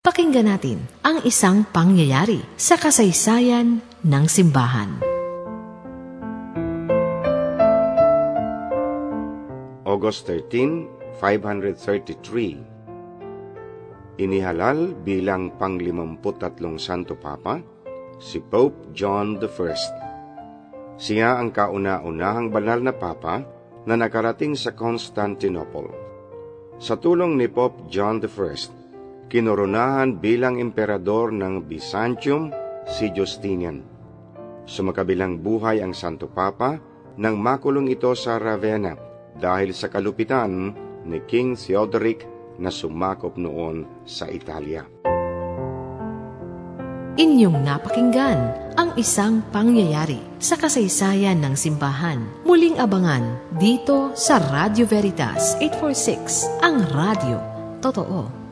Pakinggan natin ang isang pangyayari sa kasaysayan ng simbahan. August 13, 533 Inihalal bilang panglimamputatlong Santo Papa si Pope John I. Siya ang kauna-unahang banal na Papa na nakarating sa Constantinople. Sa tulong ni Pope John I, kinoronahan bilang emperador ng Byzantium si Justinian. Sumakabilang buhay ang Santo Papa nang makulong ito sa Ravenna dahil sa kalupitan ni King Theodoric na sumakop noon sa Italia. Inyong napakinggan ang isang pangyayari sa kasaysayan ng simbahan. Muling abangan dito sa Radio Veritas 846, ang radio. Totoo.